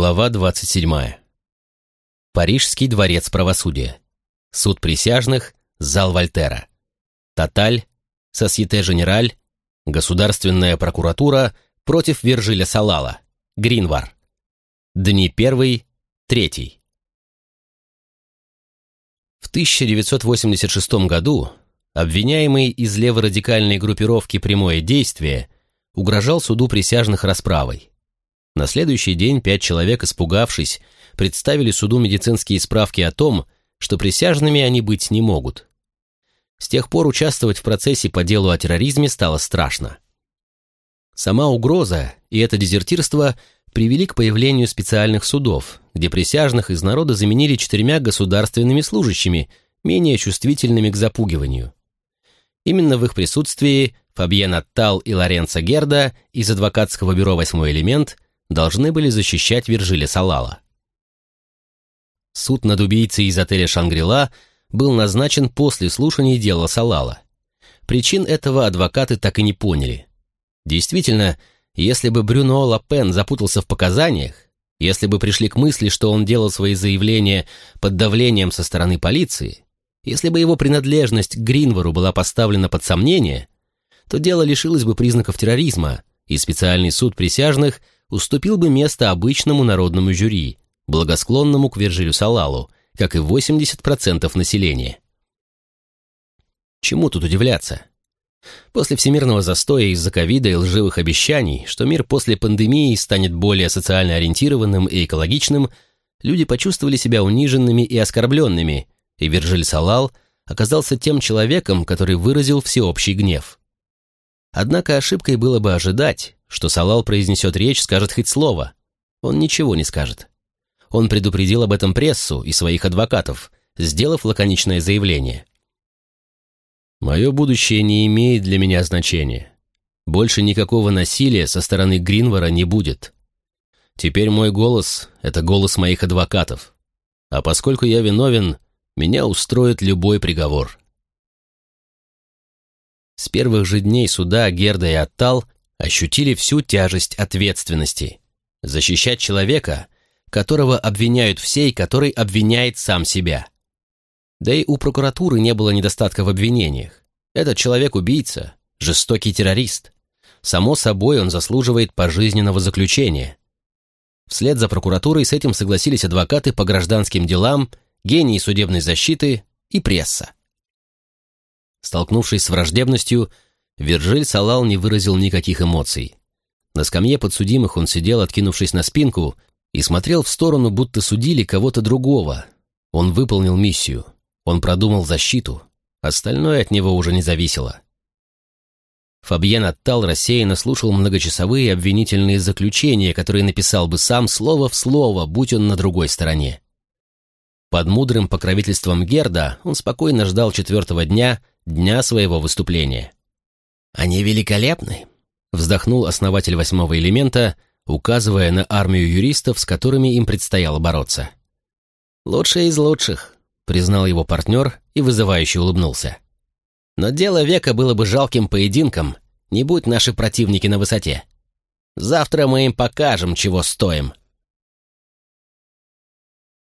Глава 27. Парижский дворец правосудия. Суд присяжных, зал Вольтера. Тоталь, Сосьете Женераль, Государственная прокуратура против Вержиля Салала, Гринвар. Дни 1, 3. В 1986 году обвиняемый из леворадикальной группировки «Прямое действие» угрожал суду присяжных расправой. На следующий день пять человек, испугавшись, представили суду медицинские справки о том, что присяжными они быть не могут. С тех пор участвовать в процессе по делу о терроризме стало страшно. Сама угроза и это дезертирство привели к появлению специальных судов, где присяжных из народа заменили четырьмя государственными служащими, менее чувствительными к запугиванию. Именно в их присутствии Фабьен Аттал и Лоренцо Герда из адвокатского бюро «Восьмой элемент» должны были защищать Виржиля Салала. Суд над убийцей из отеля «Шангрила» был назначен после слушания дела Салала. Причин этого адвокаты так и не поняли. Действительно, если бы Брюно Лапен запутался в показаниях, если бы пришли к мысли, что он делал свои заявления под давлением со стороны полиции, если бы его принадлежность к Гринвору была поставлена под сомнение, то дело лишилось бы признаков терроризма, и специальный суд присяжных – уступил бы место обычному народному жюри, благосклонному к Вержилю Салалу, как и 80% населения. Чему тут удивляться? После всемирного застоя из-за ковида и лживых обещаний, что мир после пандемии станет более социально ориентированным и экологичным, люди почувствовали себя униженными и оскорбленными, и Вержиль Салал оказался тем человеком, который выразил всеобщий гнев. Однако ошибкой было бы ожидать, что Салал произнесет речь, скажет хоть слово. Он ничего не скажет. Он предупредил об этом прессу и своих адвокатов, сделав лаконичное заявление. «Мое будущее не имеет для меня значения. Больше никакого насилия со стороны Гринвара не будет. Теперь мой голос — это голос моих адвокатов. А поскольку я виновен, меня устроит любой приговор». С первых же дней суда Герда и Аттал ощутили всю тяжесть ответственности. Защищать человека, которого обвиняют все и который обвиняет сам себя. Да и у прокуратуры не было недостатка в обвинениях. Этот человек убийца, жестокий террорист. Само собой, он заслуживает пожизненного заключения. Вслед за прокуратурой с этим согласились адвокаты по гражданским делам, гении судебной защиты и пресса. Столкнувшись с враждебностью, Виржиль Салал не выразил никаких эмоций. На скамье подсудимых он сидел, откинувшись на спинку, и смотрел в сторону, будто судили кого-то другого. Он выполнил миссию. Он продумал защиту. Остальное от него уже не зависело. Фабьен Аттал рассеянно слушал многочасовые обвинительные заключения, которые написал бы сам слово в слово, будь он на другой стороне. Под мудрым покровительством Герда он спокойно ждал четвертого дня, дня своего выступления. «Они великолепны», — вздохнул основатель восьмого элемента, указывая на армию юристов, с которыми им предстояло бороться. «Лучшие из лучших», — признал его партнер и вызывающе улыбнулся. «Но дело века было бы жалким поединком, не будь наши противники на высоте. Завтра мы им покажем, чего стоим».